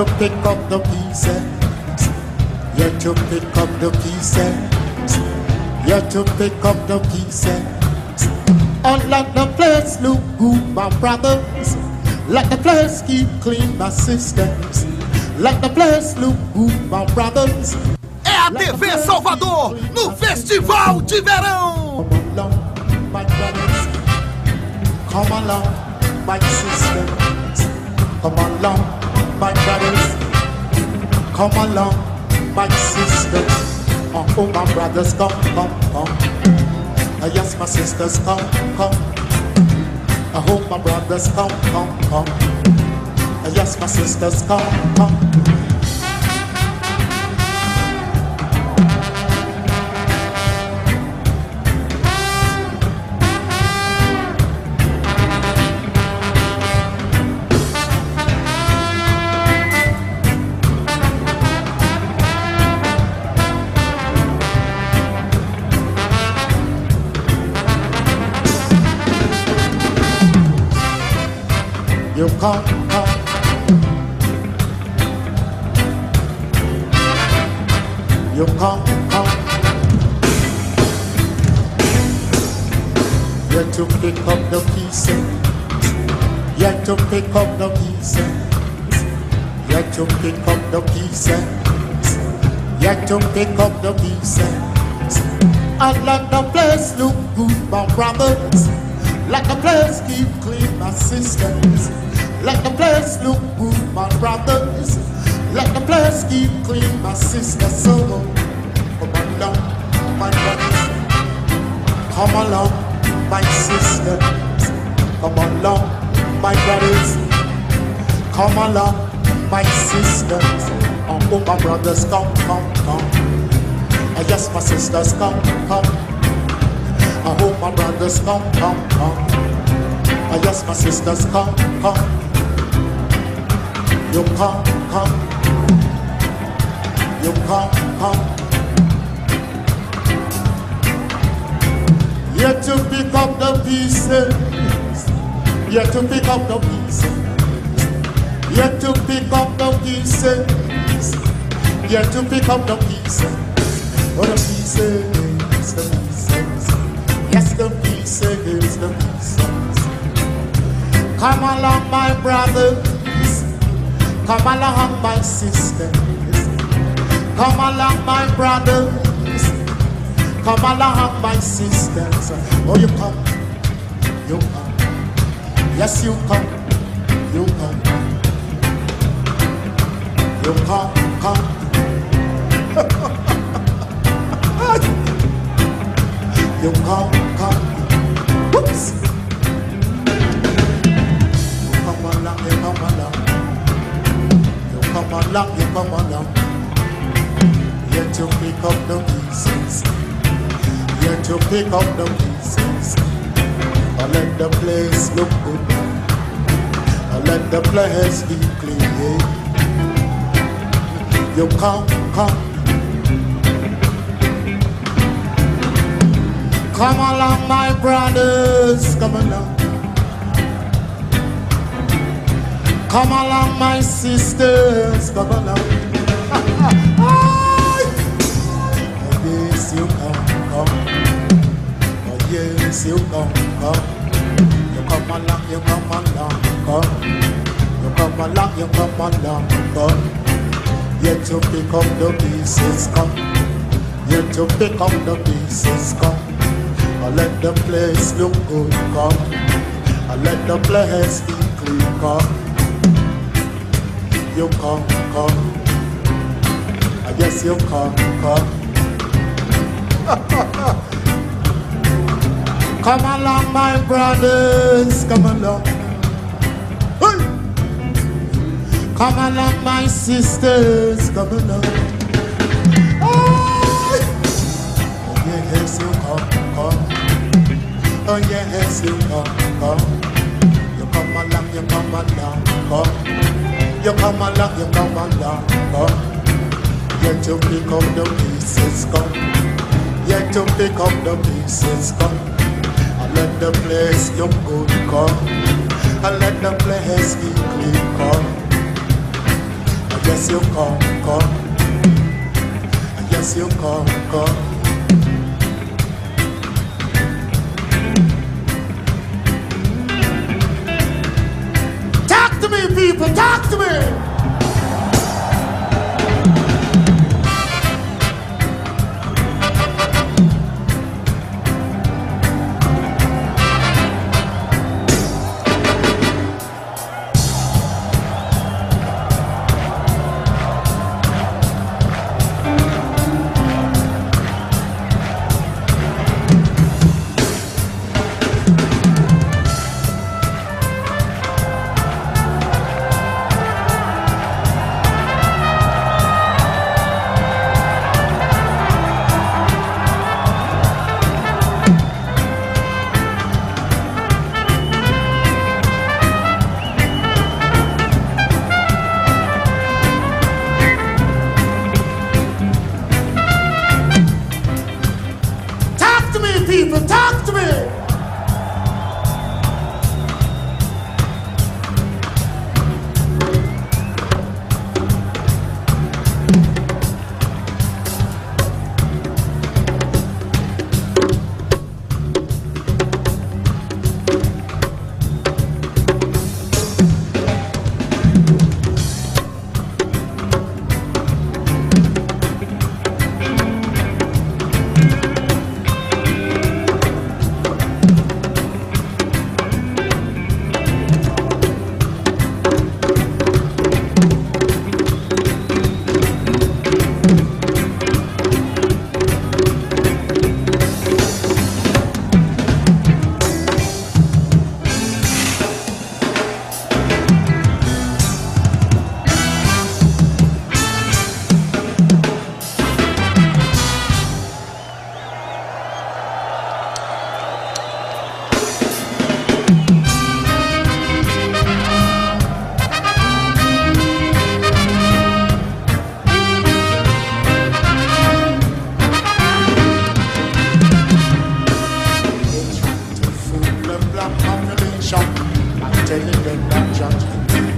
Yet to pick up the pieces. Yet to pick up the pieces. Yet to pick up the pieces. Oh, let the place look good, my brothers. Let the place keep clean, my sisters. Let the place look good, my brothers. É a TV Salvador no Festival de Verão. Come along, my brothers. Come along, my sisters. Come along, my brothers. Come along, my sisters. Oh, oh my brothers, come, come, come. Uh, yes, my sisters, come, come. I hope my brothers come, come, come. Uh, yes, my sisters, come, come. Come, come. You come, come. Yet to pick up the pieces. Yet to pick up the pieces. Yet to pick up the pieces. Yet to pick up the pieces. I let the place look good, my brothers. Let the place keep clean, my sisters. Let the place look good, my brothers. Let the place keep clean, my sisters. So come along, my brothers. Come along, my sisters. Come along, my brothers. Come along, my sisters. Oh, oh my brothers, come, come, come. Oh, I guess my sisters, come, come. I hope my brothers come, come, come. Oh, I guess my sisters come, come. You come, come. You come, come. Yet to pick up the pieces. Yet to pick up the pieces. Yet to pick up the pieces. Yet to pick up the pieces. Oh, the pieces, the pieces. Yes, the pieces, the pieces. Come along, my brothers. Come along, my sisters. Come along, my brothers. Come along, my sisters. Oh, you come. You come. Yes, you come. You come. You come, come. You come, Come along, you come along. Yet you pick up the pieces. Yet you pick up the pieces. I let the place look good. I let the place be clean. You come, come. Come along, my brothers, come along. Come along, my sisters, come along. yes, you come, come. Oh, yes, you come, come. You come along, you come along, come. You come along, you come along, come. Yet to pick up the pieces, come. Yet to pick up the pieces, come. I let the place look good, come. I let the place be clean, come. You come, come. I guess you'll come, come. come along, my brothers, come along. Hey! Come along, my sisters, come along. Hey! Yes, you come, come. Oh yes, you come, come. You come along, you come along, come. You come along, you come along, come. Yet to pick up the pieces, come. Yet to pick up the pieces, come. I let the place you good come. I let the place be clean come. Yes, you come, come. Yes, you come, come. Talk to me, people, talk to me, people, talk to me.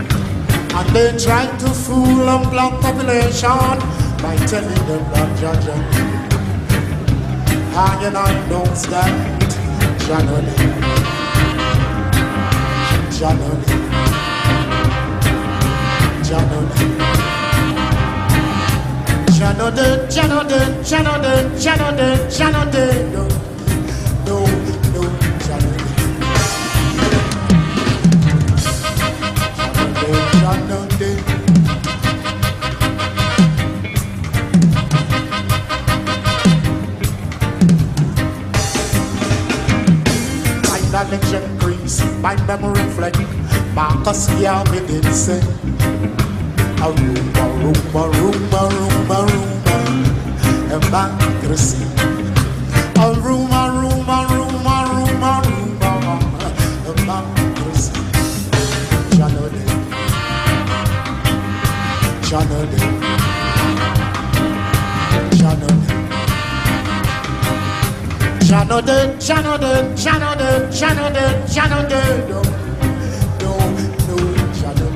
population by telling them that I and I don't stand Janoli Janoli Janoli Janode, Janode, Janode, Janode, Janode, no, no, knowledge increase, my memory reflect. Marcus Garvey did say, a rumor, rumor, rumor, rumor, rumor. A De, channel de, channel de, no, no, no, de.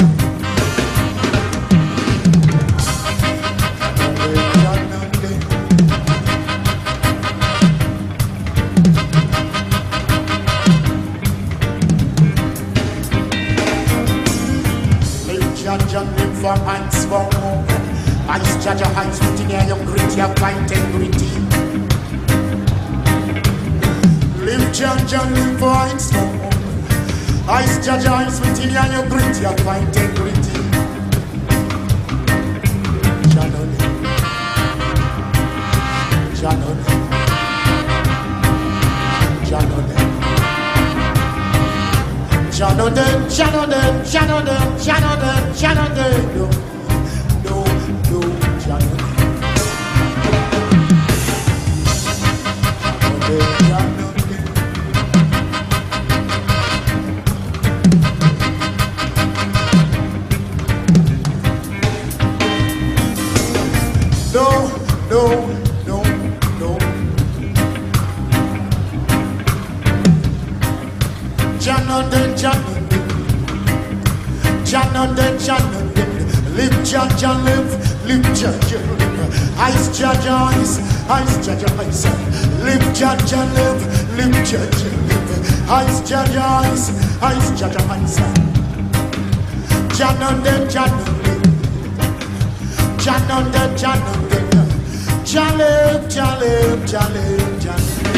Judge and live for hands for more. Ice judge a hands putting your young grit, your fight integrity. Live Live for Ice Ice Judge Ice within you and your grit, your integrity. Janone, Janone, Janone. Janone, Janone, Janone, Janone, Janone, no. Janonde, live Jah live, live Jah live, ice Jah ice, ice Jah ice, Janonde, Janonde, Janonde, Janonde, Jah live, Jah live, Jah live, Jah live.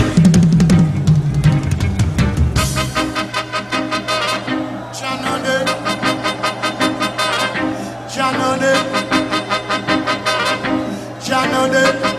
Janonde, Janonde, Janonde,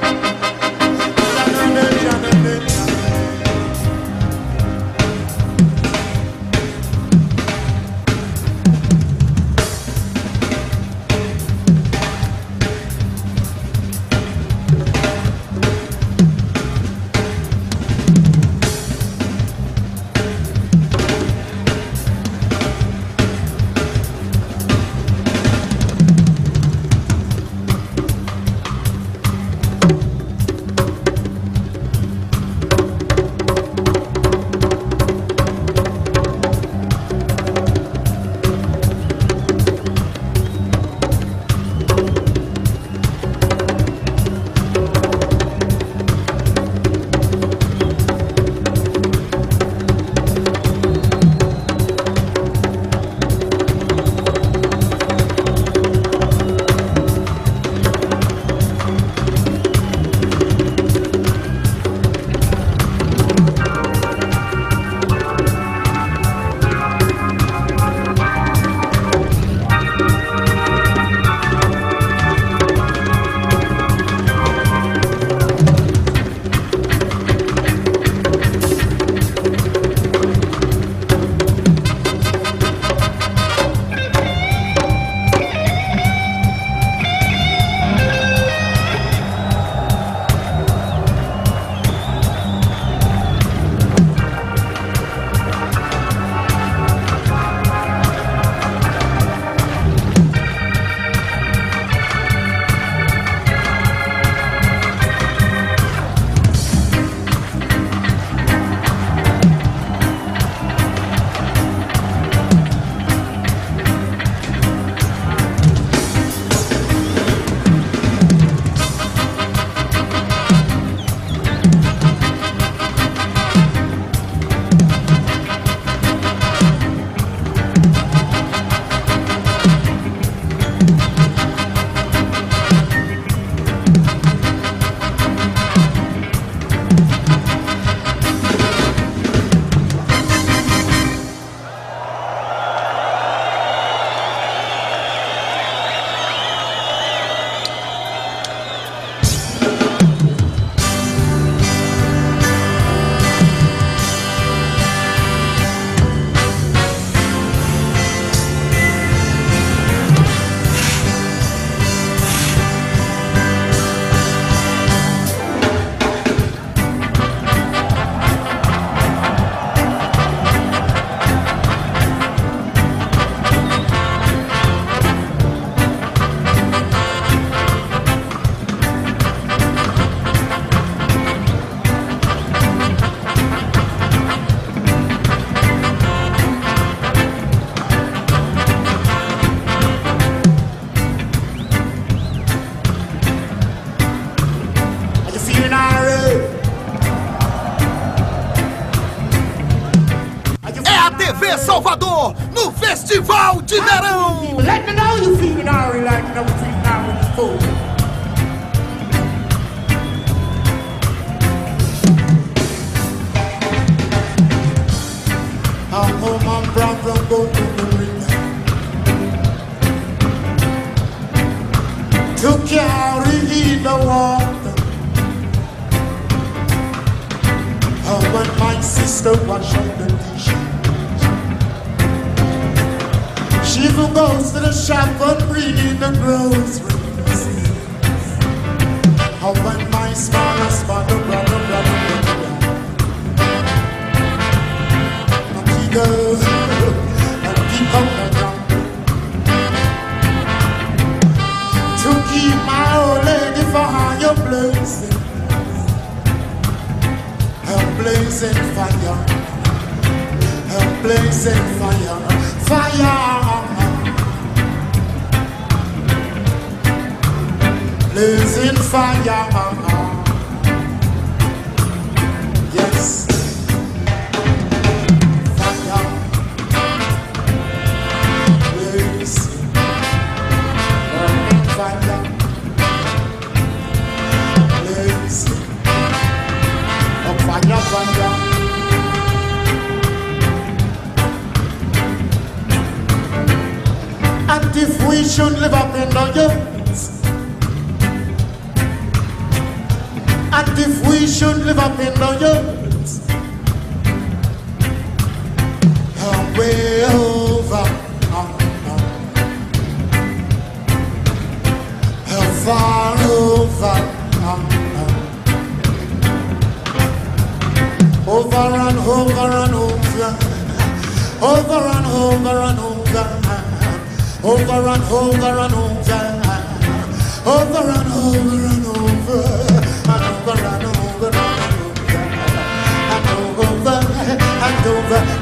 no Festival de Verão. Let me know you feeling alright like you never feeling alright before. I'm home, I'm brown from going to the river. To carry the water. Oh, when my sister wash up the dishes. who goes to the shop for bringing the groceries. How when my smallest brother, brother, brother, brother, girl, and keep. To keep my old lady for higher blazing, her blazing fire, her blazing fire, fire. blazing fire. Yes. Fire. Blazing. Fire. Blazing. Fire, fire. And if we should live up in the should live up in New York. Way over, uh, uh. far over, uh, over and over and over, over and over and over, over and over and over, over and over. over.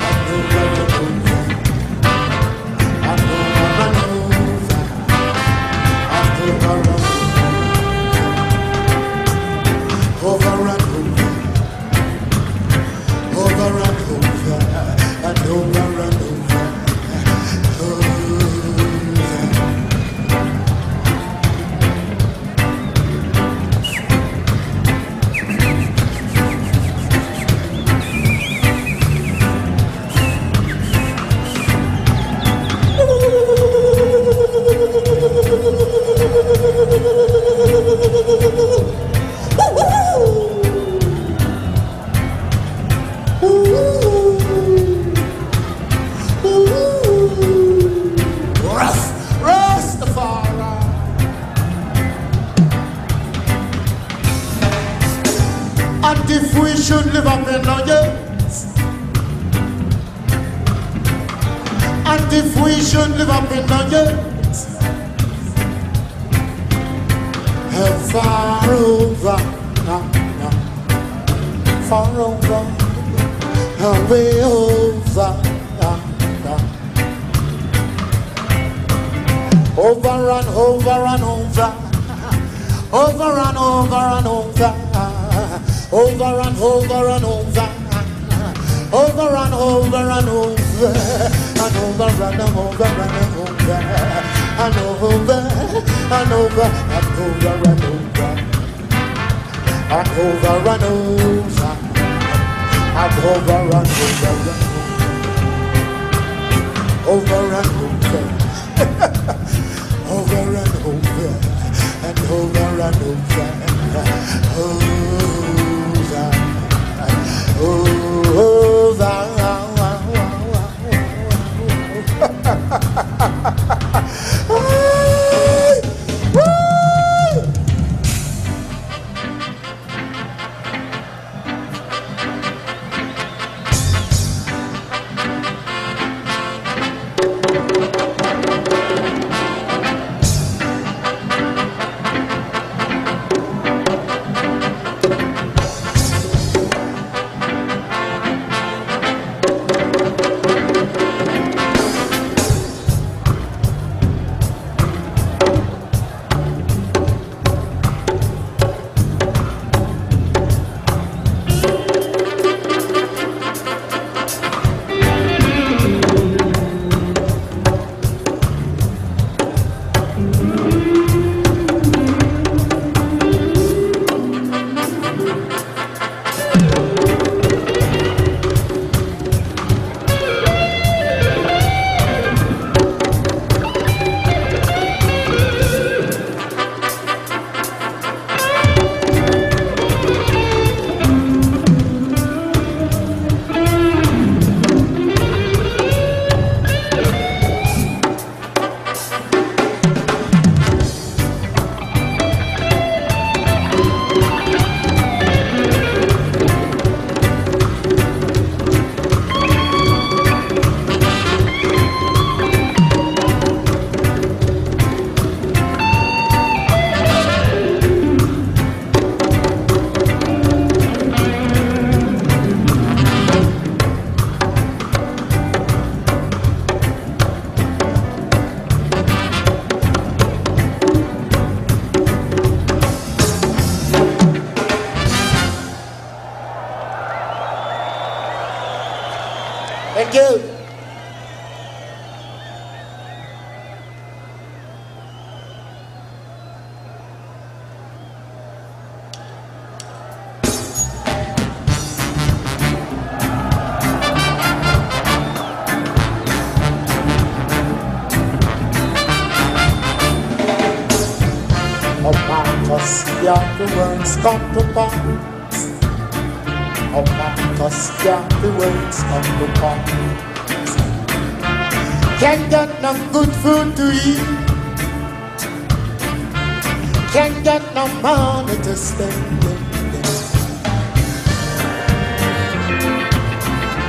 Can't get no good food to eat. Can't get no money to spend.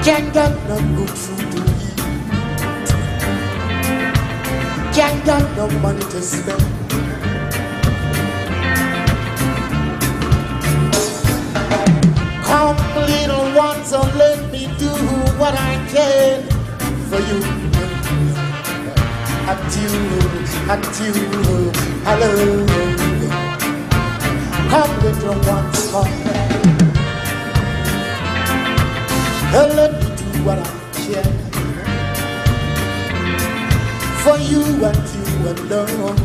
Can't get no good food to eat. Can't get no money to spend. Come, little ones, and let me do what I can for you. Until, until, hello. Come, little ones, come. And let me do what I for you and you alone.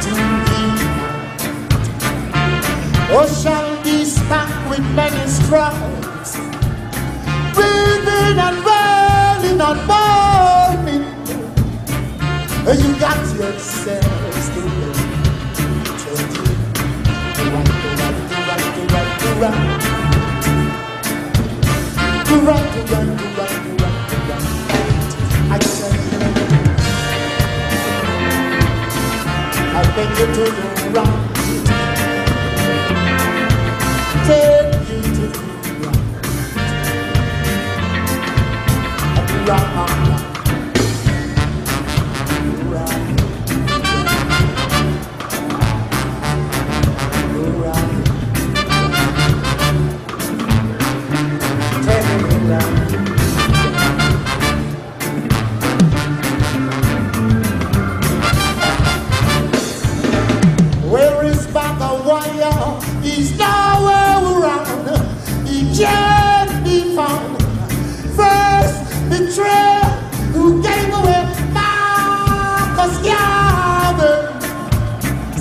To. Or oh, shall be stuck with many struggles, breathing and rolling and mourning. You got yourselves to. I tell you. To do right. Right. Right. Right.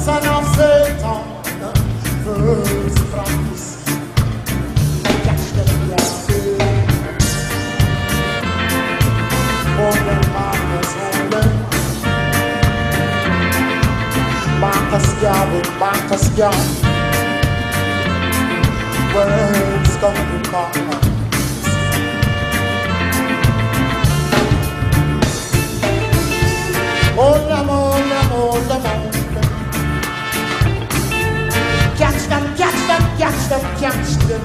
Son of Satan. First sea. Catch the Garvey. Oh, the Marcus. Marcus Garvey, Marcus Garvey. Words come to la, oh. Them, catch them, catch them, catch them.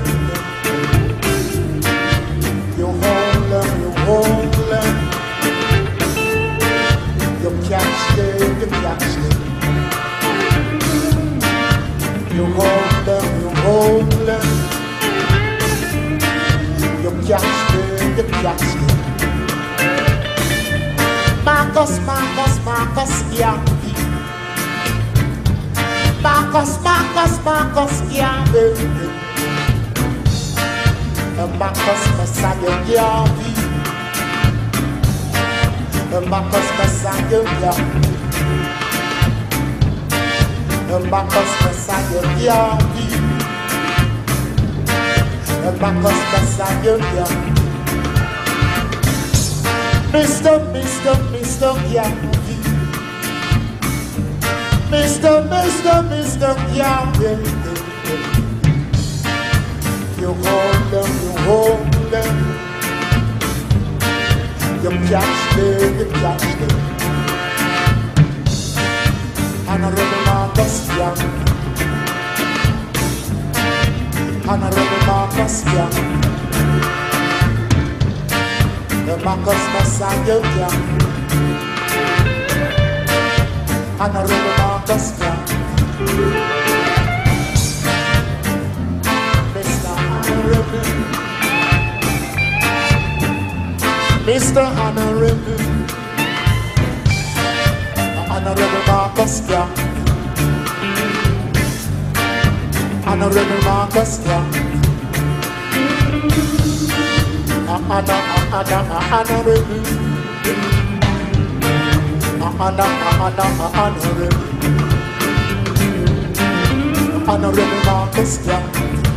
You hold them, you hold them. You catch them, you catch them. You hold them, you hold them. You catch them, you catch them. Marcus, Marcus, Marcus, Garvey. Marcus, Marcus, Marcus, Garvey. Marcus, Messiah, Garvey. Marcus, Messiah, Garvey. Marcus Messiah Garvey Marcus Messiah Garvey Mr. Mr. Mr. Garvey Mr. Mr. Mr. Garvey You hold them, you hold them You catch them, you catch them Honorable Marcus Young. Honorable Marcus Young. The Marcus Messiah Young. Honorable Marcus. Mr. Honorable. Honorable. Honorable Marcus Young. Honorable Marcus Young. Honorable. Honorable. Honorable Marcus Young. Just the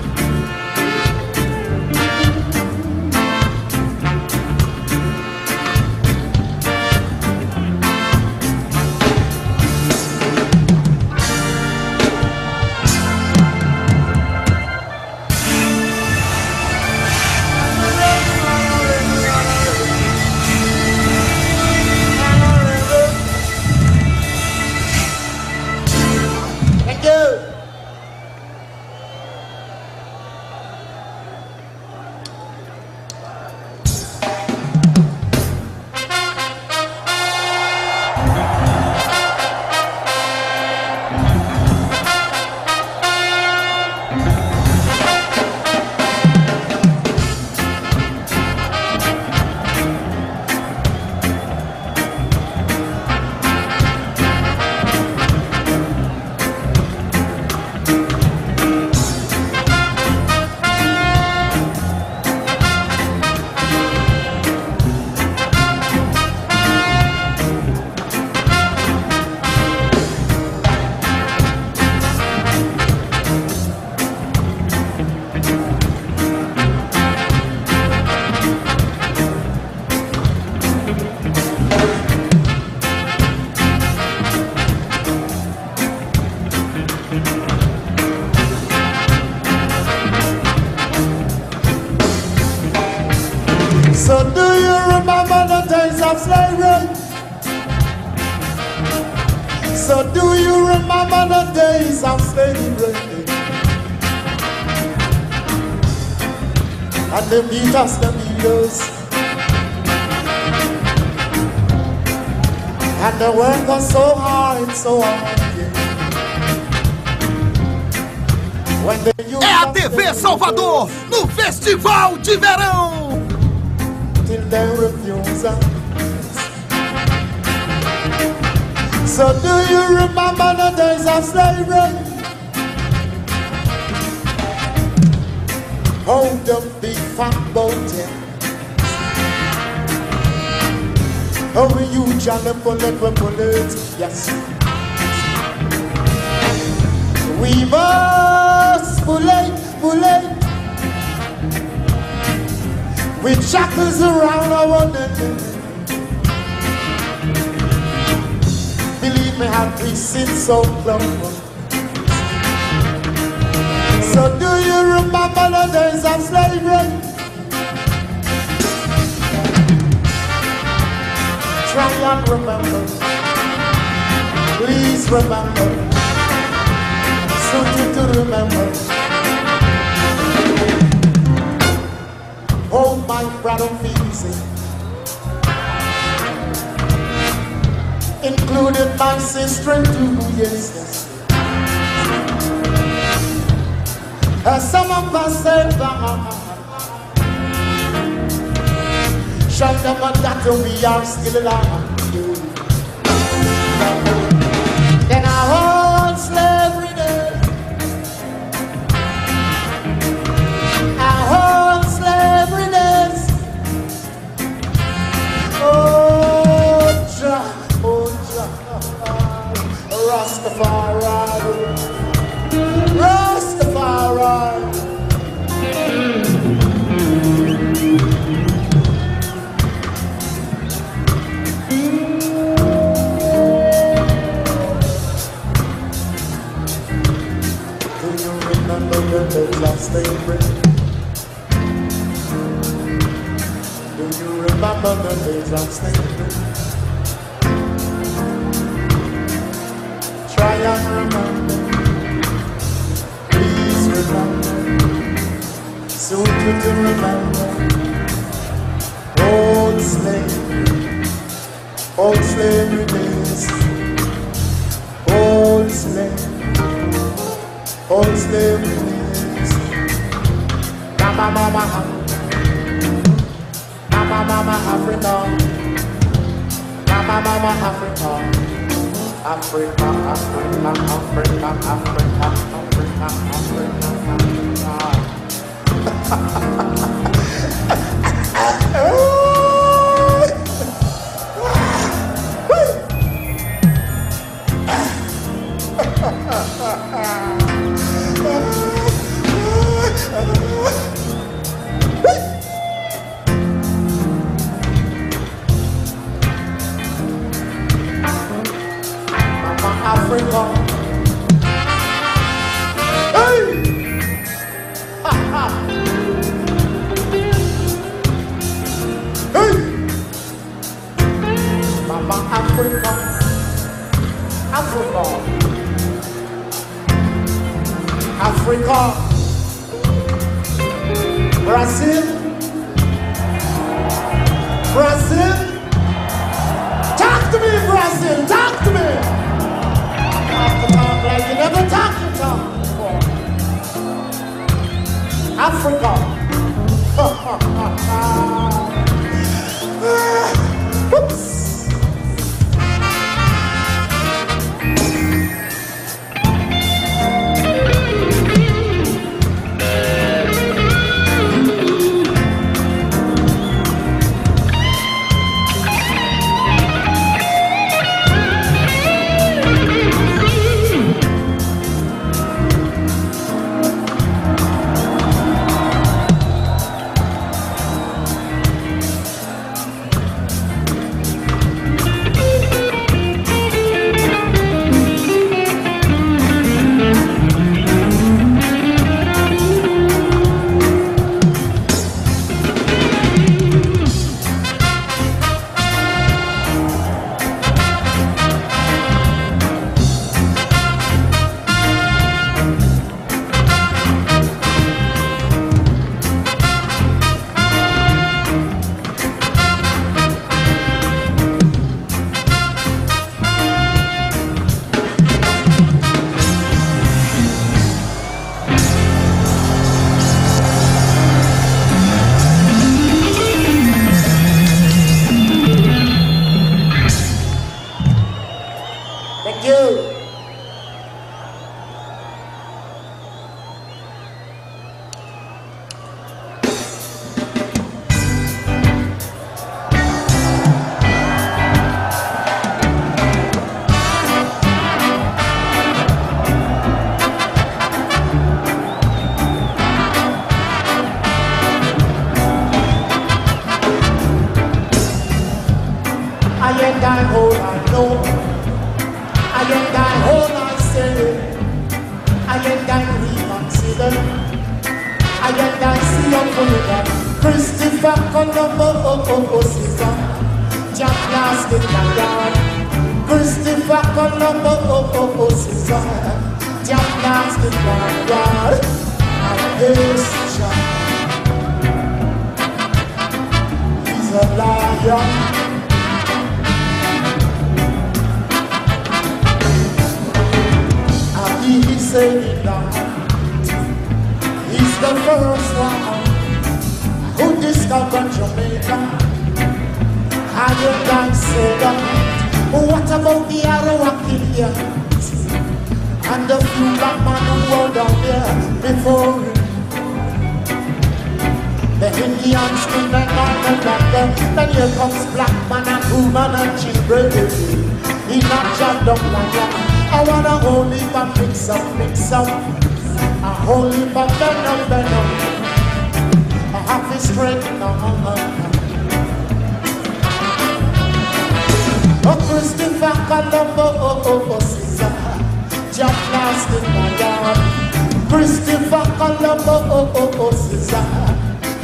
Beatles. And the work was so hard, so hard. É a TV Salvador no Festival de Verão. Till they refuse So do you remember the days of slavery? Hold up fat boat, Oh, you jolly bullet, we bullet, yes. We must bullet, bullet. With shackles around our neck. Believe me, how we sit so close. So do you remember the days of slavery? Try and remember. Please remember. So you to remember. Oh, my brother it. Included my sister too, yes, yes. Some of us say Show them that we are still alive. Then I hold slavery day. I hold slavery days. Oh, Jah, oh, Jah, oh, Rastafari. Rastafari. Slavery? Do you remember the days of slavery? Try and remember. Please remember. So good to remember old slavery, old slavery days, old slavery, old slavery mama, mama, mama, Africa, mama, mama, Africa, Africa, Africa, Africa, Africa, Africa, Africa, Africa. Ha ha ha! everyone. Hey! Ha, ha. Hey! Mama Africa, Africa, Africa, Brazil, Brazil. Talk to me, Brazil. Talk to me. You never talked to Tom before. Africa. Oops. before. The Indians scream and knock and knock Then here comes black man and woman and children. He not and down like that I wanna hold but mix up, mix up. I hold but bend up, bend up I have his strength now Oh Christopher Columbo, oh, oh, oh, oh, sister. Just last in my yard Christopher Columbus oh, oh, oh, is a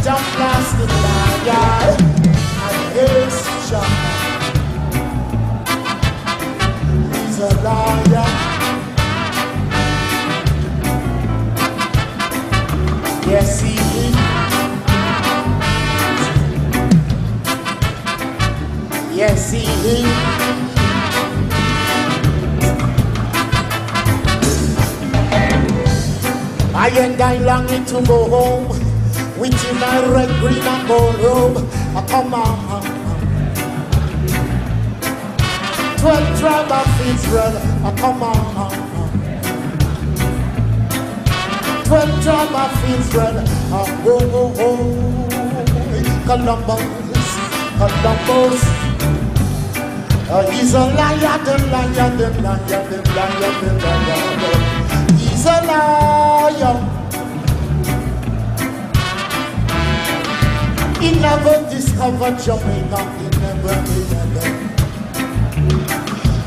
John Plastic Liar and his John. He's a liar. Yes, he is. Yes, he is. I and I longing to go home with you my red, green, and gold robe. Oh, come on. Twelve tribe of Israel. Oh, come on. Twelve tribe of Israel. Oh, oh, oh. Columbus, Columbus. Oh, he's a liar, the liar, the liar, the liar, the liar. The liar a liar. He never discovered Jamaica. He never, he never.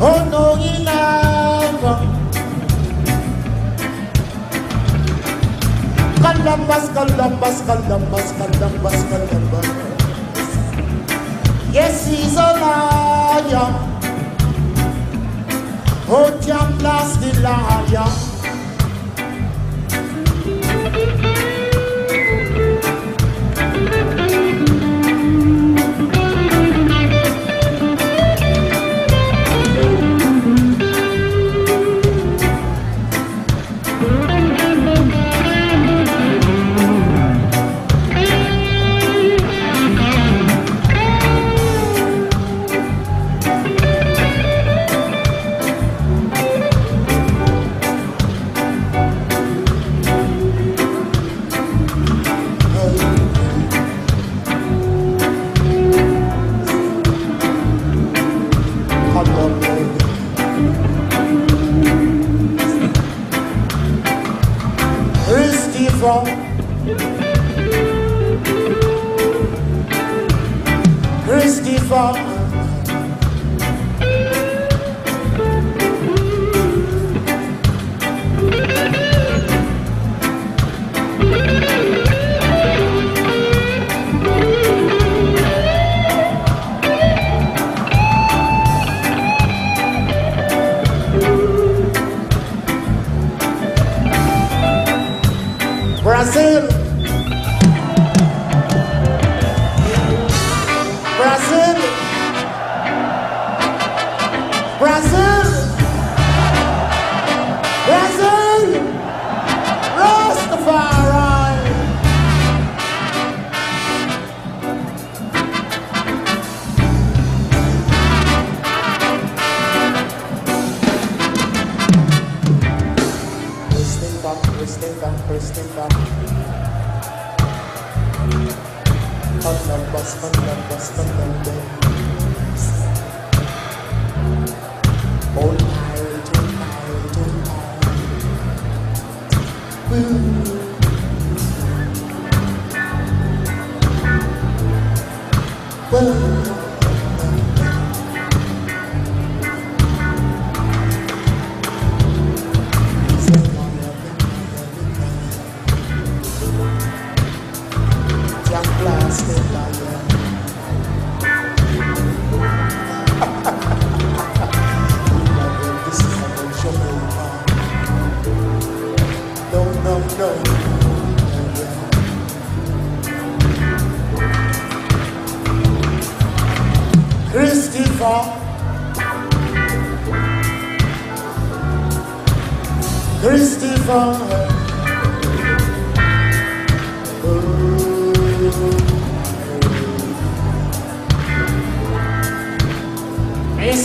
Oh no, he never. Columbus, Columbus, Columbus, Columbus, Columbus. Yes, he's a liar. Oh, John blast the liar.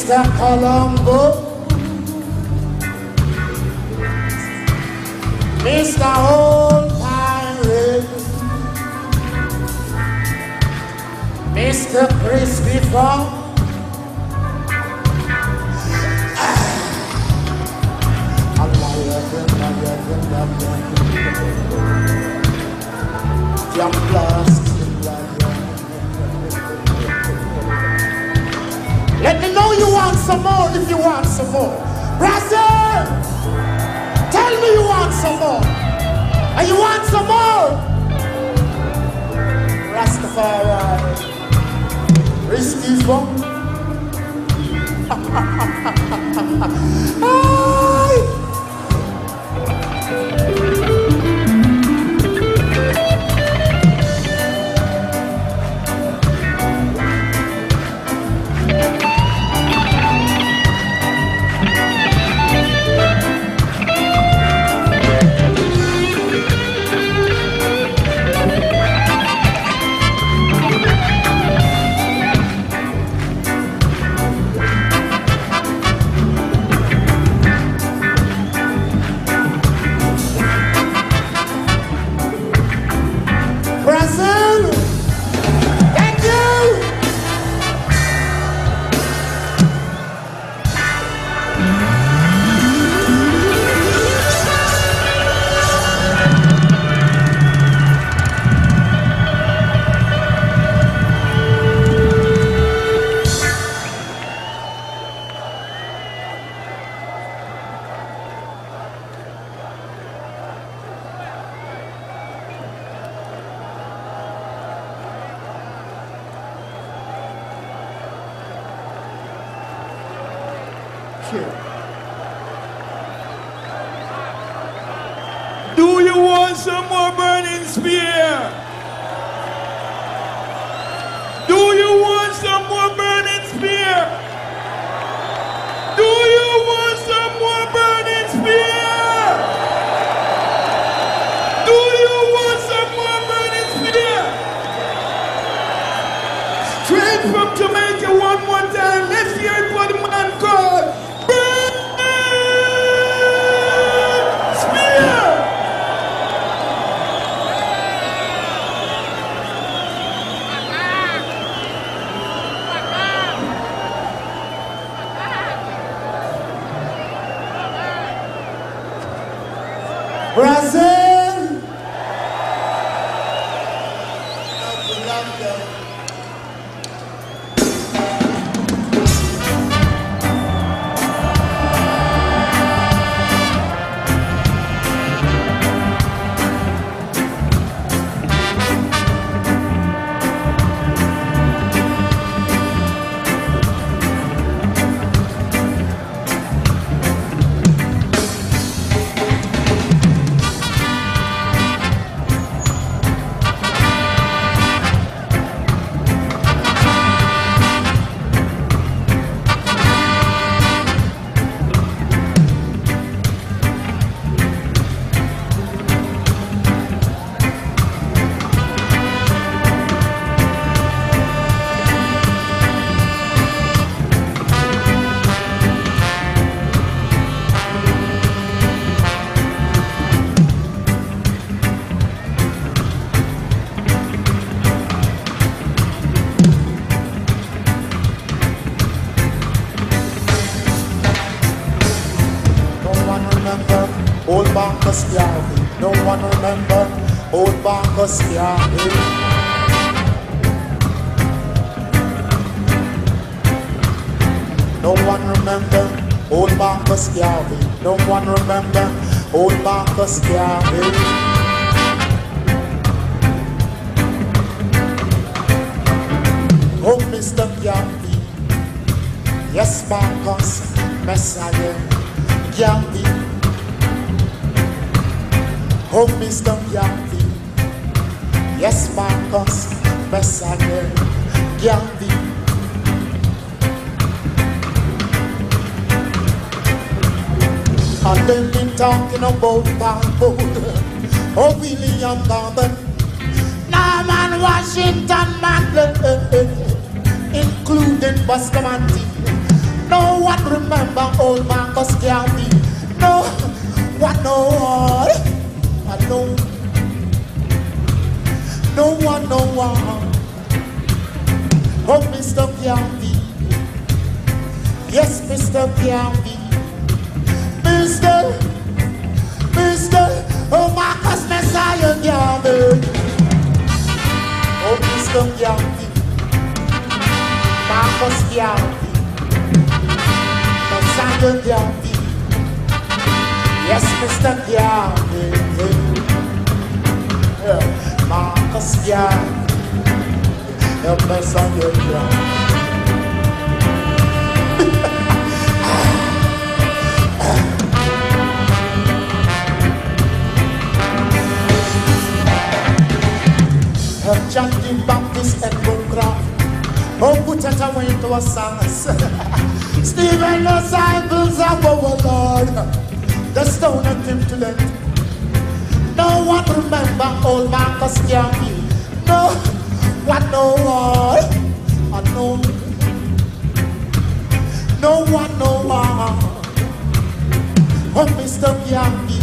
Mr. Colombo, Mr. Old Pirate, Mr. Christopher. more. Tell me you want some more. And you want some more? Rastafari. Risk is one. Garvey. No one remember old Marcus Garvey. No one remember old Marcus Garvey. No one remember old Marcus Garvey. Oh, Mr. Garvey. Yes, Marcus, Messiah, Garvey. Oh, Mr. Garvey. Yes, Marcus, Messiah, Garvey. And then been talking about Barcode. Oh, William Gordon. Norman Washington, Mandela eh, eh, eh, including Bustamante. No one remember old Marcus Garvey. No one, no one, Know. No one, no one. Oh, Mr. Garvey. Yes, Mr. Garvey. Mr. Mr. Oh, Marcus Messiah Garvey. Oh, Mr. Garvey. Marcus Garvey, Messiah Garvey, yes, Mr. Yeah. Marcus Garvey, the Messiah Garvey. Uh, John the Baptist and Craft. Oh, put it away into a songs. Stephen, the disciples of our Lord. The stone of him to them. No one remember old Marcus Garvey. No one, no one. I know. No one, no one. Oh, Mr. Garvey.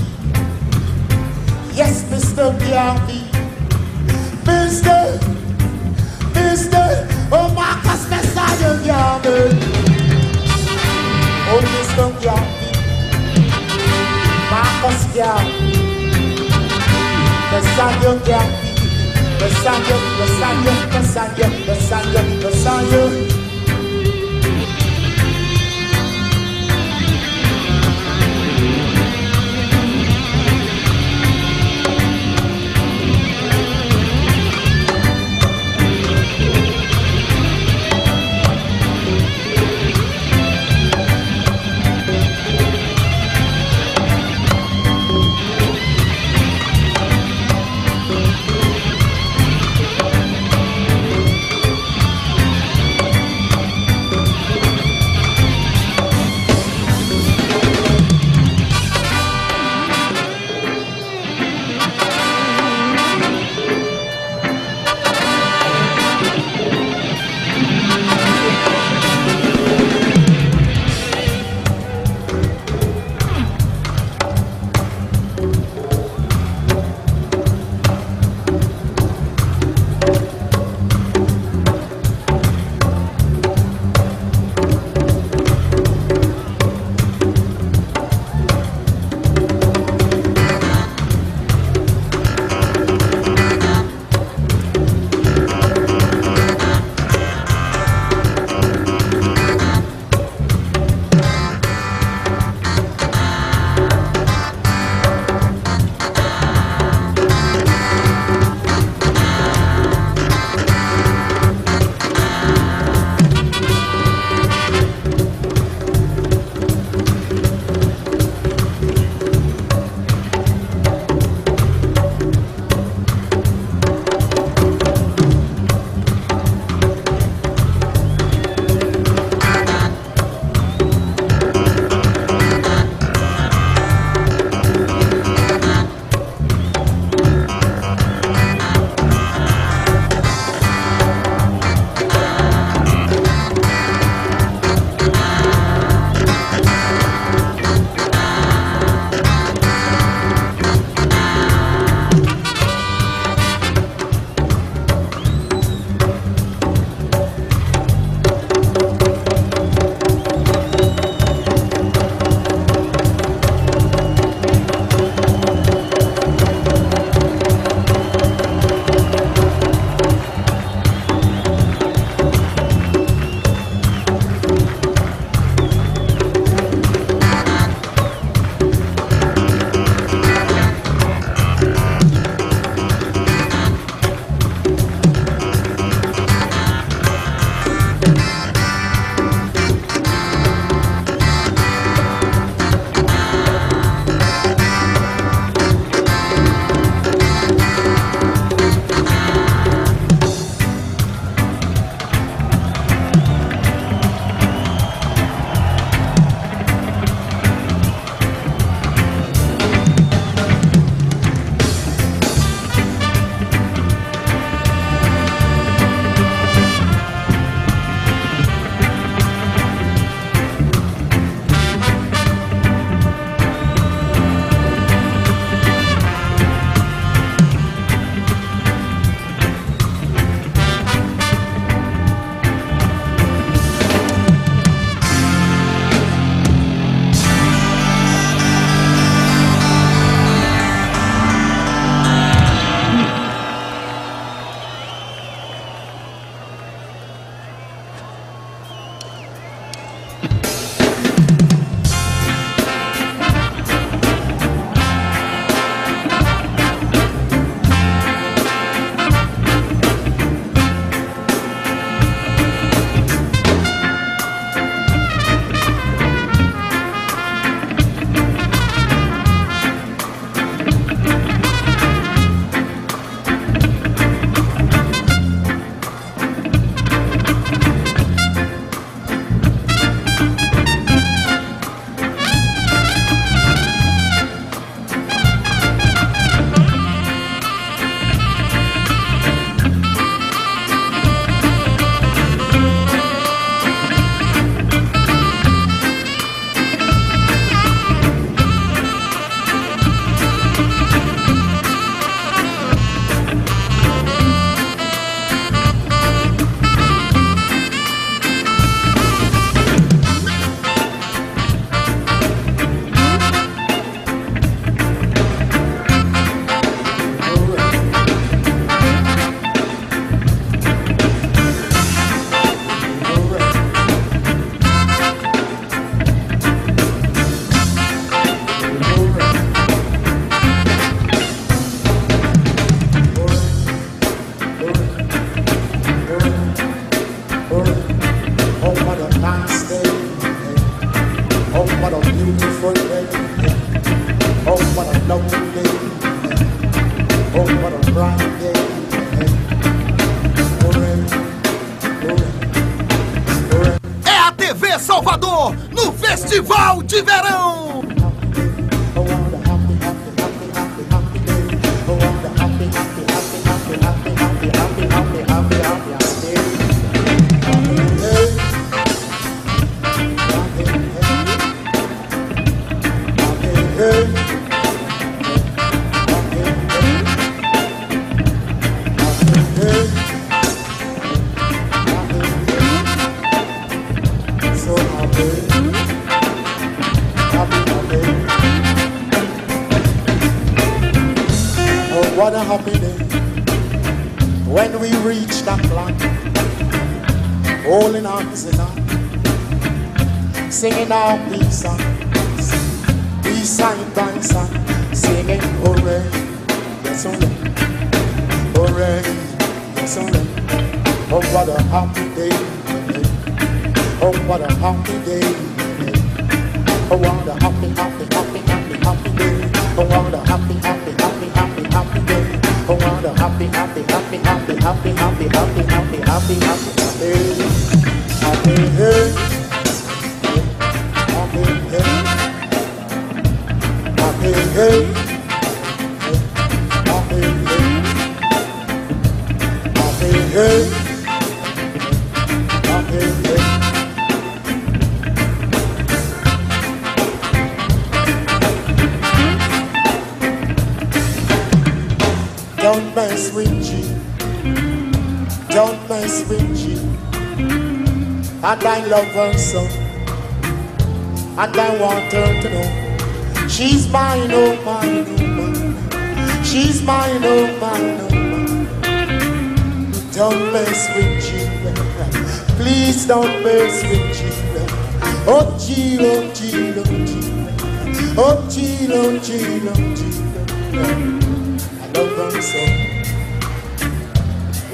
Yes, Mr. Garvey. Mr. Mr. Oh, Marcus Messiah Garvey. Oh, Mr. Garvey. Marcus Garvey. Messiah. Messiah, Messiah, Messiah, Messiah, Messiah. Oh, what a happy day when we reach that land, holding hands in hand, singing our peace songs, peace side by side, singing hooray, yes hooray, hooray, yes hooray. Oh, what a happy day. Oh, what a happy day. Oh, what a happy, happy, happy, happy, happy day. Oh, what a happy, happy, happy, happy, happy day. Oh, what a happy, happy, happy, happy, happy, happy, happy, happy, happy, happy, happy. Happy. Happy day. Happy I love her so. I want her to know. She's mine, oh mine, oh mine. She's mine, oh mine, oh mine. Don't mess with G. Please don't mess with G. Oh G, oh G, oh G. Oh G, oh G, oh G. I love her so.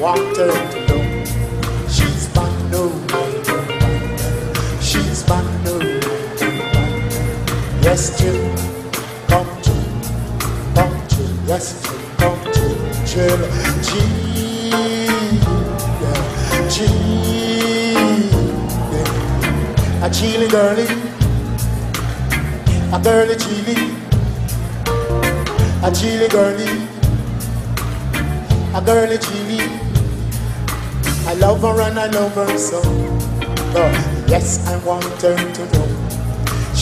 Want her to know she's my no, she's Yes, Jill, come Jill, come Jill. Yes, Jill, come Jill, yeah, Jill, yeah. A chilly girlie, a girlie chilly, a chilly girlie a girl in Chile. I love her and I love her so. Oh, yes, I want her to know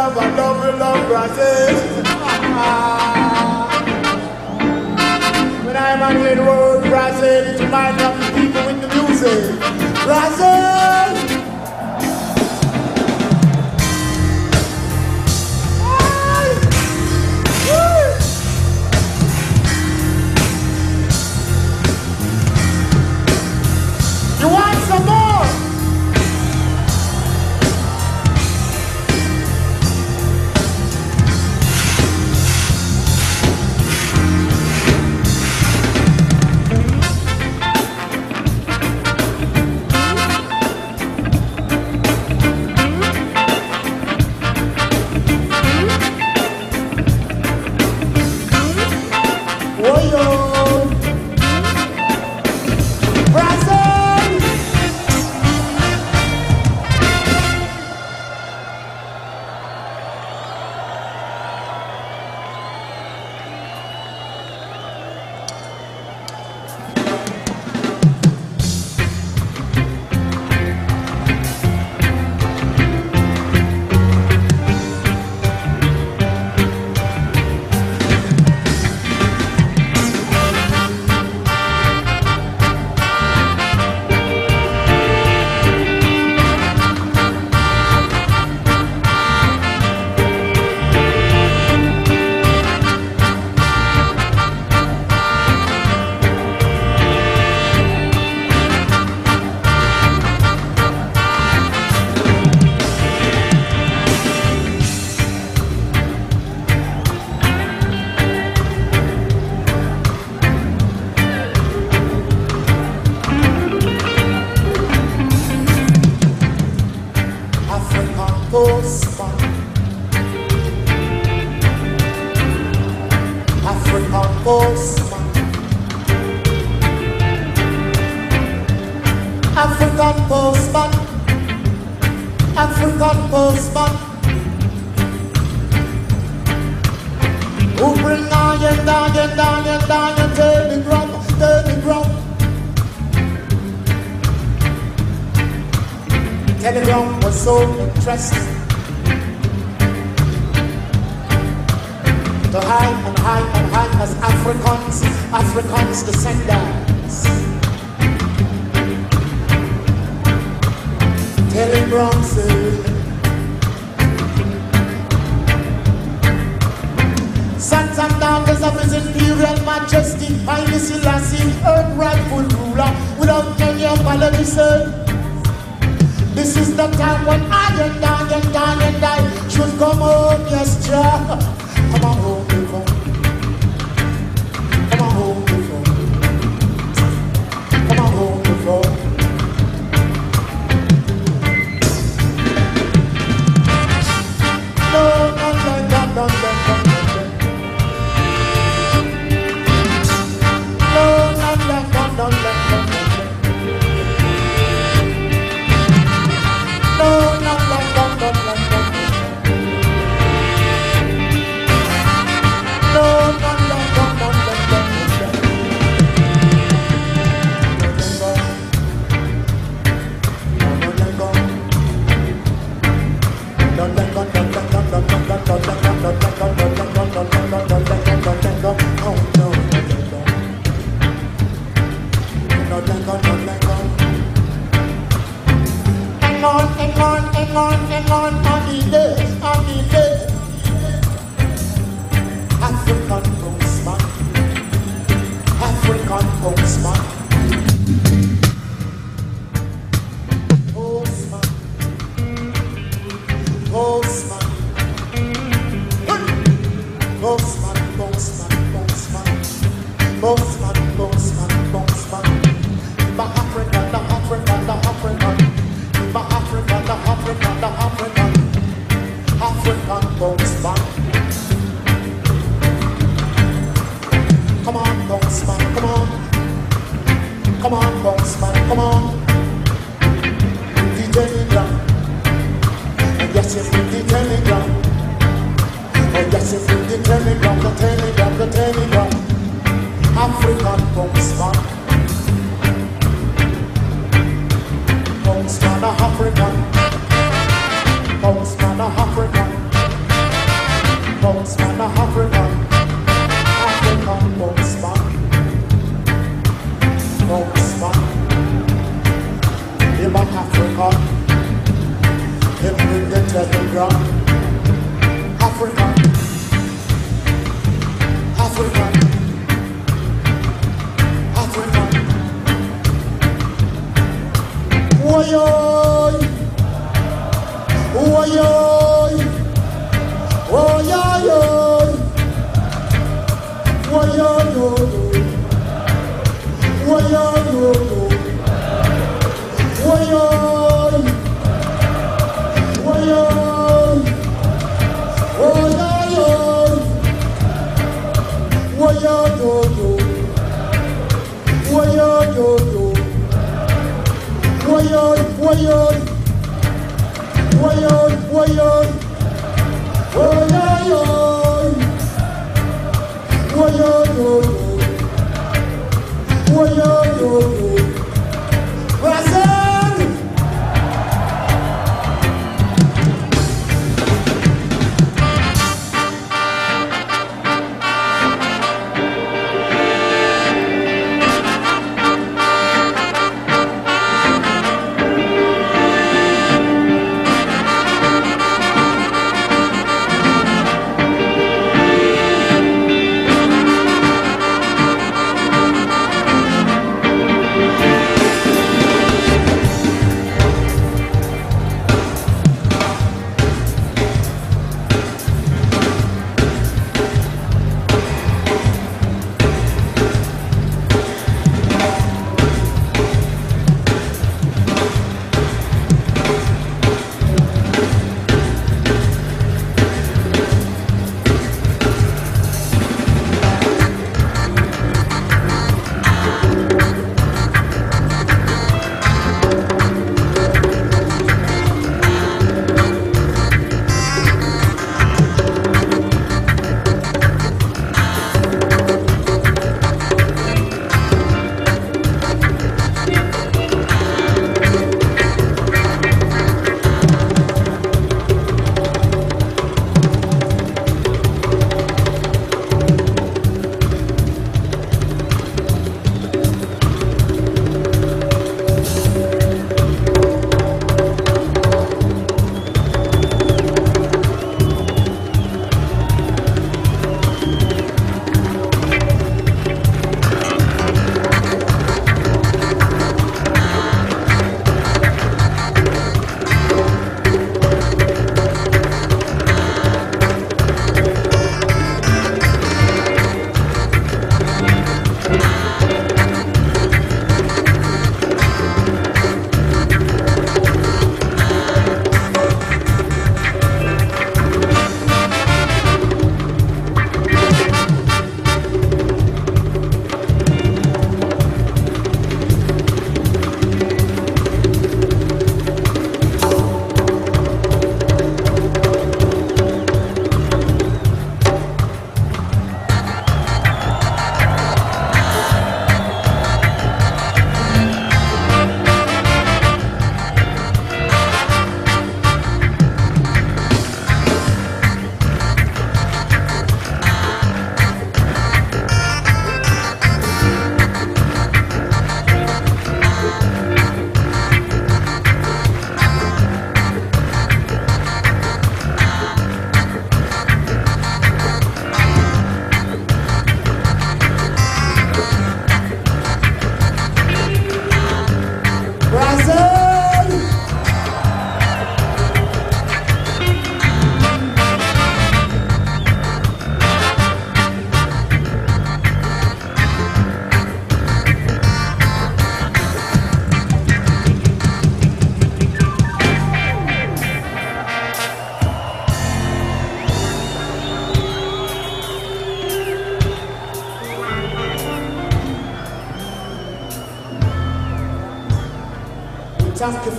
Love, I love, I love Brazil. when I'm on the road, Brazil, it reminds me of the people with the music. Brazil!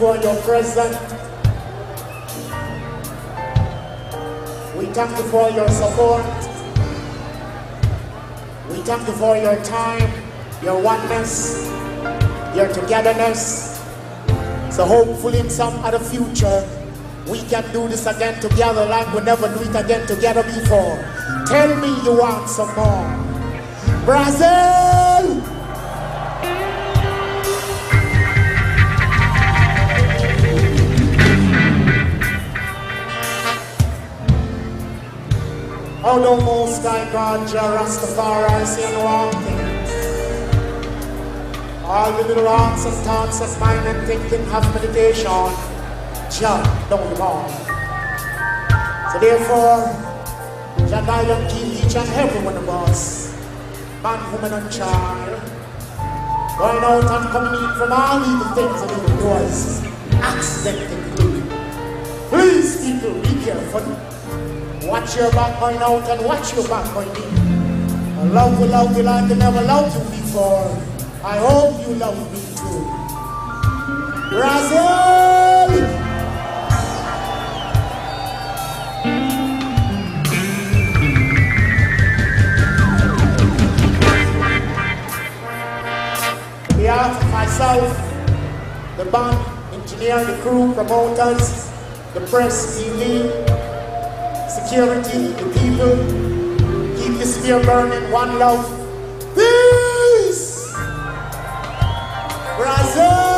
For your presence. We thank you for your support. We thank you for your time, your oneness, your togetherness. So hopefully in some other future, we can do this again together like we never do it again together before. Tell me you want some more. Brazil! Oh no most high God, Jah Rastafari, say no wrong thing. All the little wrongs and thoughts of mind and thinking have meditation. Jah, don't them. So therefore, Jah guide and keep each and every one of us, man, woman and child, going out and coming in from all evil things and evil doors, accidentally. Please people, be careful. Watch your back going out and watch your back going in. I love you, love you like I never loved you before. I hope you love me too. Brazil! On behalf of myself, the band, engineer, the crew, promoters, the press, TV, security, the people. Keep the spear burning, one love. Peace! Brazil!